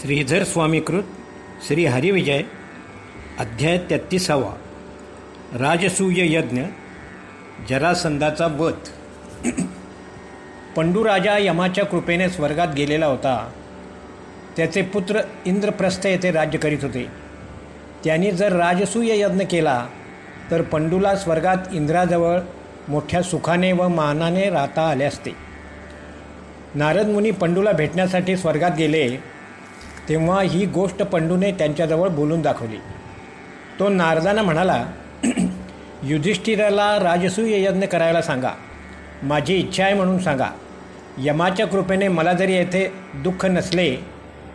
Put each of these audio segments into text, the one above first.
श्रीधर स्वामीकृत श्री हरिविजय अध्याय तेहत्तीसावा राजसूय यज्ञ जरासंधाचा वध. पंडूराजा यमाच्या कृपेने स्वर्गात गेलेला होता. त्याचे पुत्र इंद्रप्रस्थ येथे राज्य करीत होते. त्यांनी जर राजसूय यज्ञ केला तर पंडूला स्वर्गात इंद्राजवळ मोठ्या सुखाने व मानाने राहता आले असते. नारद मुनी पंडूला भेटण्यासाठी स्वर्गात गेले तेव्हा ही गोष्ट पंडूने त्यांच्याजवळ बोलून दाखवली. तो नारदांना म्हणाला युधिष्ठिराला राजसूय यज्ञ करायला सांगा. माझी इच्छा आहे म्हणून सांगा. यमाच्या कृपेने मला जरी येथे दुःख नसले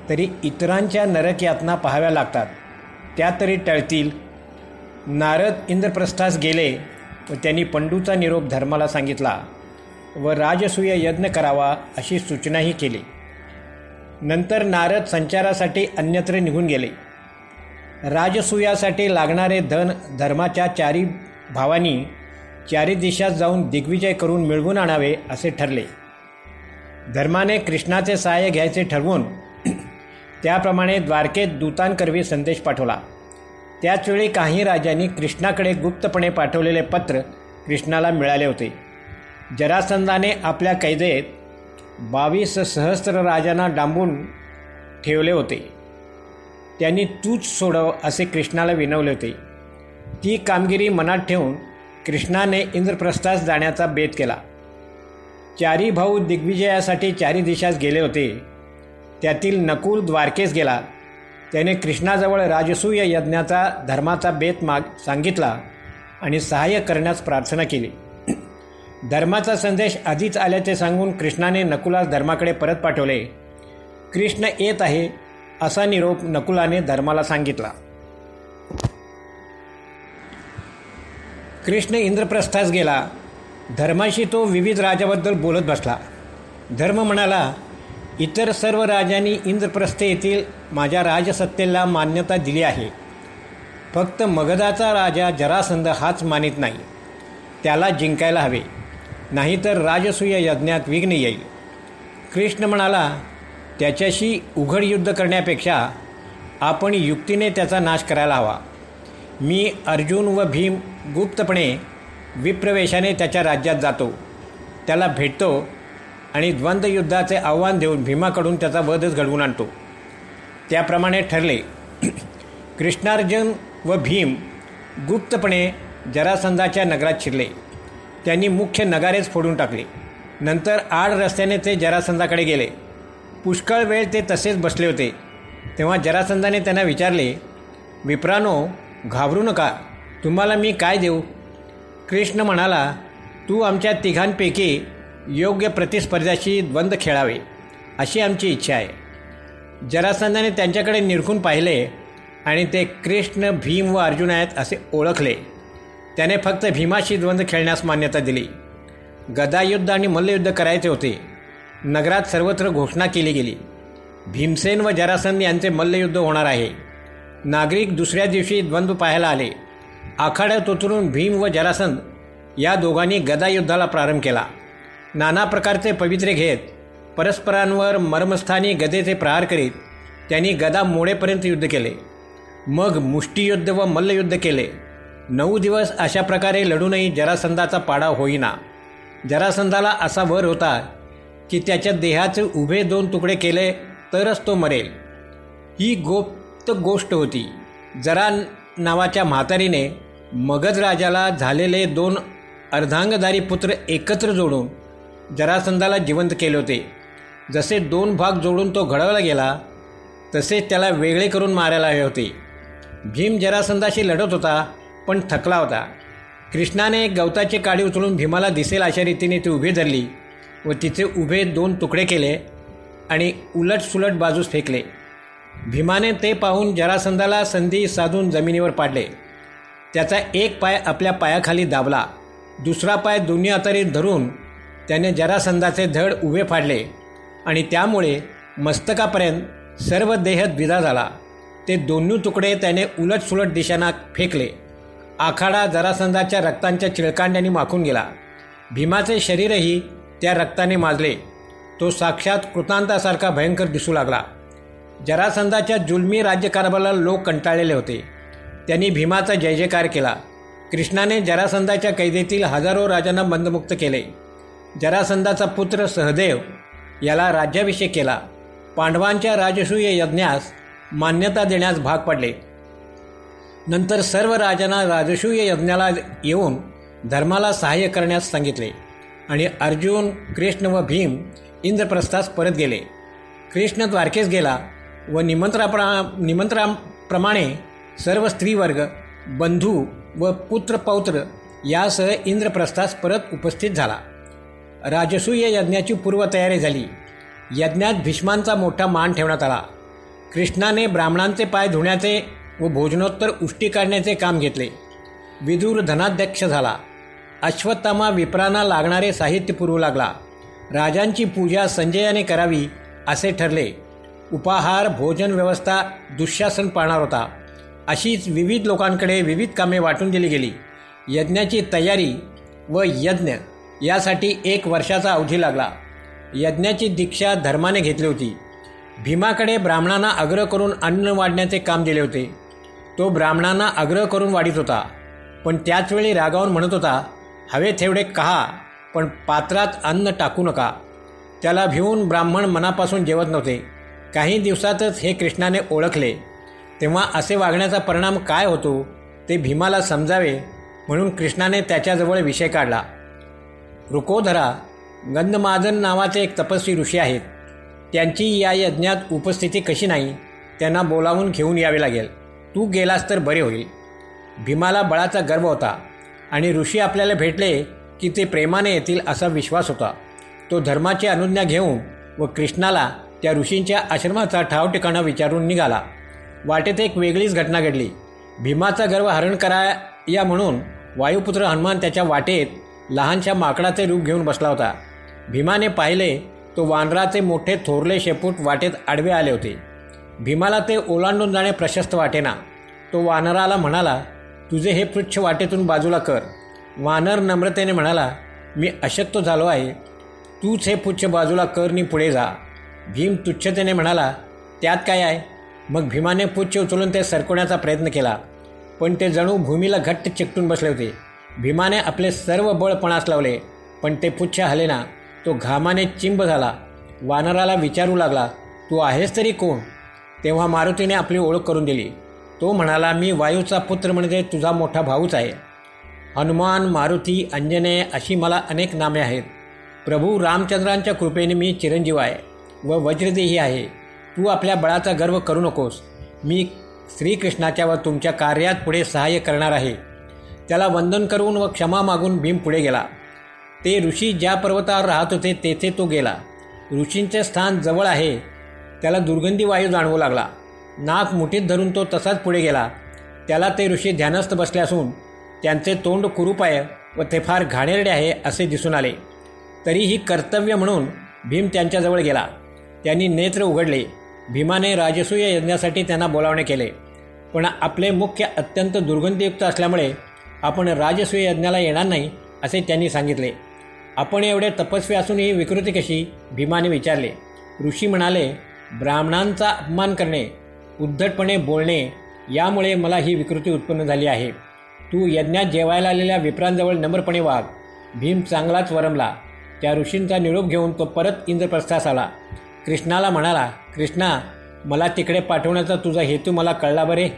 तरी इतरांच्या नरक यातना पाहाव्या लागतात. त्या तरी टळतील. नारद इंद्रप्रस्थास गेले व त्यांनी पंडूचा निरोप धर्माला सांगितला. व राजसूय यज्ञ करावा अशी सूचनाही केली. नंतर नारद संचारासाठी अन्यत्र निघून गेले. राजसूयासाठी लागणारे धन धर्माच्या चारी भावांनी चारी दिशात जाऊन दिग्विजय करून मिळवून आणावे असे ठरले. धर्माने कृष्णाचे सहाय्य घ्यायचे ठरवून त्याप्रमाणे द्वारकेत दूतांकरवी संदेश पाठवला. त्याचवेळी काही राजांनी कृष्णाकडे गुप्तपणे पाठवलेले पत्र कृष्णाला मिळाले होते. जरासंधाने आपल्या कैदेत बावीस सहस्त्र राजांना डांबून ठेवले होते. त्यांनी तूच सोडव असे कृष्णाला विनवले होते. ती कामगिरी मनात ठेवून कृष्णाने इंद्रप्रस्थास जाण्याचा बेत केला. चारी भाऊ दिग्विजयासाठी चारी दिशास गेले होते. त्यातील नकुल द्वारकेस गेला. त्याने कृष्णाजवळ राजसूय यज्ञाचा धर्माचा बेत माग सांगितला आणि सहाय्य करण्यास प्रार्थना केली. धर्माचा संदेश आधीच आल्याचे सांगून कृष्णाने नकुलास धर्माकडे परत पाठवले. कृष्ण येत आहे असा निरोप नकुलाने धर्माला सांगितला. कृष्ण इंद्रप्रस्थास गेला. धर्माशी तो विविध राजाबद्दल बोलत बसला. धर्म म्हणाला इतर सर्व राजांनी इंद्रप्रस्थ येथील माझ्या राजसत्तेला मान्यता दिली आहे. फक्त मगधाचा राजा जरासंध हाच मानित नाही. त्याला जिंकायला हवे. नाहीतर राजसूय यज्ञात विघ्न येईल. कृष्ण म्हणाला त्याच्याशी उघड युद्ध करण्यापेक्षा आपण युक्तीने त्याचा नाश करायला हवा. मी अर्जुन व भीम गुप्तपणे विप्रवेशाने त्याच्या राज्यात जातो. त्याला भेटतो आणि द्वंद्वयुद्धाचे आव्हान देऊन भीमाकडून त्याचा वधच घडवून आणतो. त्याप्रमाणे ठरले. कृष्णार्जुन व भीम गुप्तपणे जरासंधाच्या नगरात शिरले. त्यांनी मुख्य नगारेच फोडून टाकले. नंतर आड रस्त्याने ते जरासंधाकडे गेले. पुष्कळ वेळ ते तसेच बसले होते. तेव्हा जरासंधाने त्यांना विचारले विप्रानो घाबरू नका. तुम्हाला मी काय देऊ? कृष्ण म्हणाला तू आमच्या तिघांपैकी योग्य प्रतिस्पर्ध्याशी द्वंद्व खेळावे अशी आमची इच्छा आहे. जरासंधाने त्यांच्याकडे निरखून पाहिले आणि ते कृष्ण भीम व अर्जुन आहेत असे ओळखले. त्याने फक्त भीमाशी द्वंद्व खेळण्यास मान्यता दिली. गदायुद्ध आणि मल्लयुद्ध करायचे होते. नगरात सर्वत्र घोषणा केली गेली. भीमसेन व जरासंध यांचे मल्लयुद्ध होणार आहे. नागरिक दुसऱ्या दिवशी द्वंद्व पाहायला आले. आखाड्यात उतरून भीम व जरासंध या दोघांनी गदायुद्धाला प्रारंभ केला. नाना प्रकारचे पवित्रे घेत परस्परांवर मर्मस्थानी गदेचे प्रहार करीत त्यांनी गदा मोडेपर्यंत युद्ध केले. मग मुष्टियुद्ध व मल्लयुद्ध केले. नऊ दिवस अशा प्रकारे लढूनही जरासंधाचा पाडा होईना. जरासंधाला असा वर होता की त्याच्या देहाचे उभे दोन तुकडे केले तरच तो मरेल. ही गोप्त गोष्ट होती. जरा नावाच्या म्हातारीने मगध राजाला झालेले दोन अर्धांगधारी पुत्र एकत्र जोडून जरासंधाला जिवंत केले होते. जसे दोन भाग जोडून तो घडवला गेला तसेच त्याला वेगळे करून मारायला हवे होते. भीम जरासंधाशी लढत होता पण थकला होता. कृष्णाने गवताची काडी उचलून भीमाला दिसेल अशा रीतीने ती उभी धरली व तिचे उभे दोन तुकडे केले आणि उलट सुलट बाजूस फेकले. भीमाने ते पाहून जरासंधाला संधी साधून जमिनीवर पाडले. त्याचा एक पाय आपल्या पायाखाली दाबला. दुसरा पाय दोन्ही हातारी धरून त्याने जरासंधाचे धड उभे फाडले आणि त्यामुळे मस्तकापर्यंत सर्व देह द्विधा झाला. ते दोन्ही तुकडे त्याने उलट सुलट दिशांना फेकले. आखाडा जरासंधाच्या रक्तांच्या चिळकांड्याने माखून गेला. भीमाचे शरीरही त्या रक्ताने माजले. तो साक्षात कृतांतासारखा भयंकर दिसू लागला. जरासंधाच्या जुलमी राज्यकारभाराला लोक कंटाळलेले होते. त्यांनी भीमाचा जय जयकार केला. कृष्णाने जरासंधाच्या कैदेतील हजारो राजांना बंदमुक्त केले. जरासंधाचा पुत्र सहदेव याला राज्याभिषेक केला. पांडवांच्या राजसूय यज्ञास मान्यता देण्यास भाग पडले. नंतर सर्व राजांना राजसूय यज्ञाला येऊन धर्माला सहाय्य करण्यास सांगितले. आणि अर्जुन कृष्ण व भीम इंद्रप्रस्थास परत गेले. कृष्ण द्वारकेस गेला व निमंत्राप्रा निमंत्राप्रमाणे सर्व स्त्रीवर्ग बंधू व पुत्र पौत्र यासह इंद्रप्रस्थास परत उपस्थित झाला. राजसूय यज्ञाची पूर्वतयारी झाली. यज्ञात भीष्मांचा मोठा मान ठेवण्यात आला. कृष्णाने ब्राह्मणांचे पाय धुण्याचे व भोजनोत्तर उष्टी काढण्याचे काम घेतले. विदूर धनाध्यक्ष झाला. अश्वत्थामा विप्रांना लागणारे साहित्य पुरवू लागला. राजांची पूजा संजयाने करावी असे ठरले. उपाहार भोजन व्यवस्था दुःशासन पाळणार होता. अशीच विविध लोकांकडे विविध कामे वाटून दिली गेली. यज्ञाची तयारी व यज्ञ यासाठी एक वर्षाचा अवधी लागला. यज्ञाची दीक्षा धर्माने घेतली होती. भीमाकडे ब्राह्मणांना आग्रह करून अन्न वाढण्याचे काम दिले होते. तो ब्राह्मणांना आग्रह करून वाढीत होता. पण त्याचवेळी रागावून म्हणत होता हवे तेवढे कहा पण पात्रात अन्न टाकू नका. त्याला भिवून ब्राह्मण मनापासून जेवत नव्हते. काही दिवसातच हे कृष्णाने ओळखले. तेव्हा असे वागण्याचा परिणाम काय होतो ते भीमाला समजावे म्हणून कृष्णाने त्याच्याजवळ विषय काढला. रुकोधरा गंधमादन नावाचे एक तपस्वी ऋषी आहेत. त्यांची या यज्ञात उपस्थिती कशी नाही त्यांना बोलावून घेऊन यावे लागेल. तू गेलास तर बरे होईल. भीमाला बळाचा गर्व होता आणि ऋषी आपल्याला भेटले की ते प्रेमाने येतील असा विश्वास होता. तो धर्माची अनुज्ञा घेऊन व कृष्णाला त्या ऋषींच्या आश्रमाचा ठाव ठिकाणा विचारून निघाला. वाटेत एक वेगळीच घटना घडली. भीमाचा गर्व हरण करा या म्हणून वायुपुत्र हनुमान त्याच्या वाटेत लहानशा माकडाचे रूप घेऊन बसला होता. भीमाने पाहिले तो वानराचे मोठे थोरले शेपूट वाटेत आडवे आले होते. भीमाला ते ओलांडून जाणे प्रशस्त वाटेना. तो वानराला म्हणाला तुझे हे पृच्छ वाटेतून बाजूला कर. वानर नम्रतेने म्हणाला मी अशक्त झालो आहे. तूच हे पुच्छ बाजूला कर नि पुढे जा. भीम तुच्छतेने म्हणाला त्यात काय आहे? मग भीमाने पुच्छ उचलून ते सरकवण्याचा प्रयत्न केला. पण ते जणू भूमीला घट्ट चिकटून बसले होते. भीमाने आपले सर्व बळ पणास लावले पण ते पुच्छ हलेना. तो घामाने चिंब झाला. वानराला विचारू लागला तू आहेस तरी कोण? तेव्हा मारुतीने आपली ओळख करून दिली. तो म्हणाला मी वायूचा पुत्र म्हणजे तुझा मोठा भाऊच आहे. हनुमान मारुती अंजनेय अशी मला अनेक नामे आहेत. प्रभू रामचंद्रांच्या कृपेने मी चिरंजीव आहे व वज्रदेही आहे. तू आपल्या बळाचा गर्व करू नकोस. मी श्रीकृष्णाच्या व तुमच्या कार्यात पुढे सहाय्य करणार आहे. त्याला वंदन करून व क्षमा मागून भीम पुढे गेला. ते ऋषी ज्या पर्वतावर राहत होते तेथे तो गेला. ऋषींचे स्थान जवळ आहे. त्याला दुर्गंधी वायू जाणवू लागला. नाक मुठीत धरून तो तसाच पुढे गेला. त्याला ते ऋषी ध्यानस्थ बसले असून त्यांचे तोंड कुरूप आहे व ते फार घाणेरडे आहे असे दिसून आले. तरीही कर्तव्य म्हणून भीम त्यांच्याजवळ गेला. त्यांनी नेत्र उघडले. भीमाने राजसूय यज्ञासाठी त्यांना बोलावणे केले. पण आपले मुख्य अत्यंत दुर्गंधीयुक्त असल्यामुळे आपण राजसूय यज्ञाला येणार नाही असे त्यांनी सांगितले. आपण एवढे तपस्वी असून ही विकृती कशी? भीमाने विचारले. ऋषी म्हणाले ब्राह्मणांचा अपमान करणे उद्धटपणे बोलणे यामुळे मला ही विकृती उत्पन्न झाली आहे. तू यज्ञात जेवायला आलेल्या विप्रांजवळ नम्रपणे वाघ. भीम चांगलाच वरमला. त्या ऋषींचा निरोप घेऊन तो परत इंद्रप्रस्थास आला. कृष्णाला म्हणाला कृष्णा मला तिकडे पाठवण्याचा तुझा हेतू मला कळला बरे?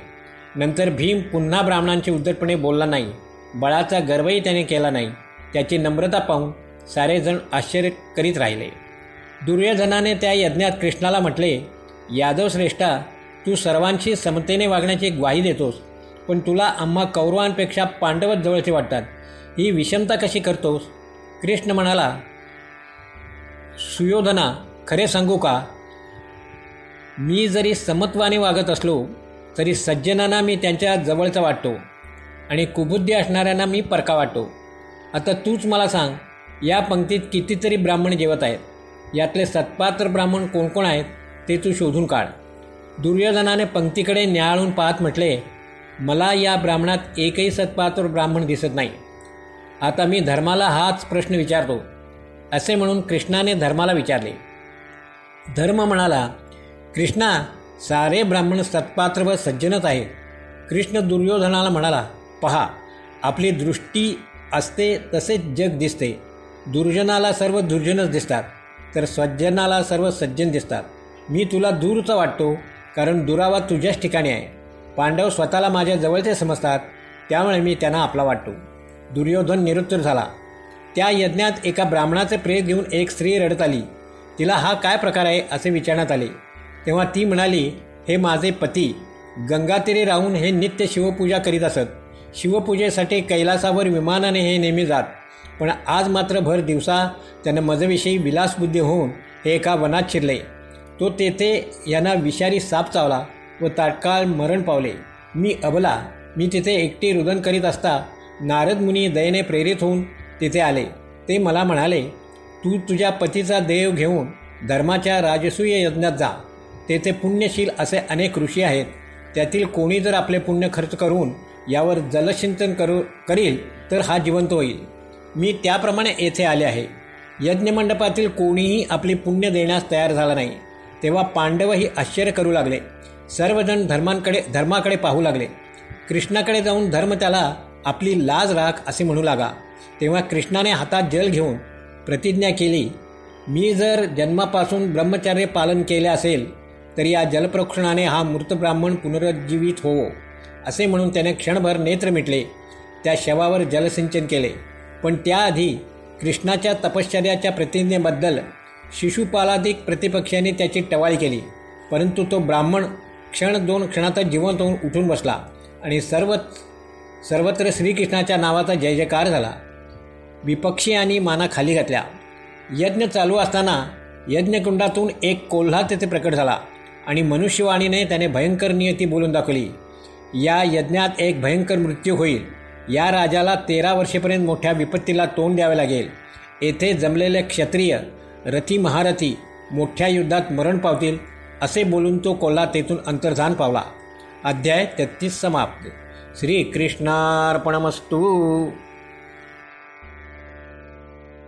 नंतर भीम पुन्हा ब्राह्मणांशी उद्धटपणे बोलला नाही. बळाचा गर्वही त्याने केला नाही. त्याची नम्रता पाहून सारेजण आश्चर्य करीत राहिले. दुर्योधनाने त्या यज्ञात कृष्णाला म्हटले यादव श्रेष्ठा तू सर्वांशी समतेने वागण्याची ग्वाही देतोस पण तुला आम्हा कौरवांपेक्षा पांडवच जवळचे वाटतात. ही विषमता कशी करतोस? कृष्ण म्हणाला सुयोधना खरे सांगू का? मी जरी समत्वाने वागत असलो तरी सज्जनांना मी त्यांच्या जवळचा वाटतो आणि कुबुद्धी असणाऱ्यांना मी परका वाटतो. आता तूच मला सांग या पंक्तीत कितीतरी ब्राह्मण जेवत आहेत. यातले सत्पात्र ब्राह्मण कोण कोण आहेत ते तू शोधून काढ. दुर्योधनाने पंक्तीकडे न्याळून पाहत म्हटले मला या ब्राह्मणात एकही सत्पात्र ब्राह्मण दिसत नाही. आता मी धर्माला हाच प्रश्न विचारतो. असे म्हणून कृष्णाने धर्माला विचारले. धर्म म्हणाला कृष्णा सारे ब्राह्मण सत्पात्र व सज्जनच आहेत. कृष्ण दुर्योधनाला म्हणाला पहा आपली दृष्टी असते तसेच जग दिसते. दुर्जनाला सर्व दुर्जनच दिसतात. तर सज्जनाला सर्व सज्जन दिसतात. मी तुला दूरचा वाटतो कारण दुरावा तुझ्याच ठिकाणी आहे. पांडव स्वतःला माझ्या जवळचे समजतात त्यामुळे मी त्यांना आपला वाटतो. दुर्योधन निरुत्तर झाला. त्या यज्ञात एका ब्राह्मणाचे प्रेत घेऊन एक स्त्री रडत आली. तिला हा काय प्रकार आहे असे विचारण्यात आले. तेव्हा ती म्हणाली हे माझे पती गंगातीरी राहून हे नित्य शिवपूजा करीत असत. शिवपूजेसाठी कैलासावर विमानाने हे नेहमी जात. पण आज मात्र भर दिवसा त्यानं मजविषयी विलासबुद्धी होऊन हे एका वनात शिरले. तो तेथे यांना विषारी साप चावला व तात्काळ मरण पावले. मी अबला मी तिथे एकटी रुदन करीत असता नारद मुनी दयेने प्रेरित होऊन तिथे आले. ते मला म्हणाले तू तुझ्या पतीचा देव घेऊन धर्माच्या राजसूय यज्ञात जा. तेथे पुण्यशील असे अनेक ऋषी आहेत. त्यातील कोणी जर आपले पुण्य खर्च करून यावर जलसिंचन करू करील तर हा जिवंत होईल. मी त्याप्रमाणे येथे आले आहे. यज्ञमंडपातील कोणीही आपली पुण्य देण्यास तयार झाला नाही. तेव्हा पांडवही आश्चर्य करू लागले. सर्वजण धर्मांकडे धर्माकडे पाहू लागले. कृष्णाकडे जाऊन धर्म त्याला आपली लाज राख असे म्हणू लागा. तेव्हा कृष्णाने हातात जल घेऊन प्रतिज्ञा केली मी जर जन्मापासून ब्रह्मचर्य पालन केले असेल तर या जलप्रोक्षणाने हा मृत ब्राह्मण पुनरुज्जीवित होवो. असे म्हणून त्याने क्षणभर नेत्र मिटले. त्या शवावर जलसिंचन केले. पण त्याआधी कृष्णाच्या तपश्चर्याच्या प्रतिज्ञेबद्दल शिशुपालाधिक प्रतिपक्षाने त्याची टवाळी केली. परंतु तो ब्राह्मण क्षण दोन क्षणातच जिवंत होऊन उठून बसला आणि सर्व सर्वत्र श्रीकृष्णाच्या नावाचा जय जयकार झाला. विपक्षी आणि माना खाली घातल्या. यज्ञ चालू असताना यज्ञकुंडातून एक कोल्हा तेथे प्रकट झाला आणि मनुष्यवाणीने त्याने भयंकर नियती बोलून दाखवली. या यज्ञात एक भयंकर मृत्यू होईल. या राजाला तेरा वर्षेपर्यंत मोठ्या विपत्तीला तोंड द्यावे लागेल. येथे जमलेले क्षत्रिय रथी महारथी मोठ्या युद्धात मरण पावतील असे बोलून तो कोल्हा तेथून अंतर्धान पावला. अध्याय तेहतीस समाप्त. श्रीकृष्णार्पणमस्तू.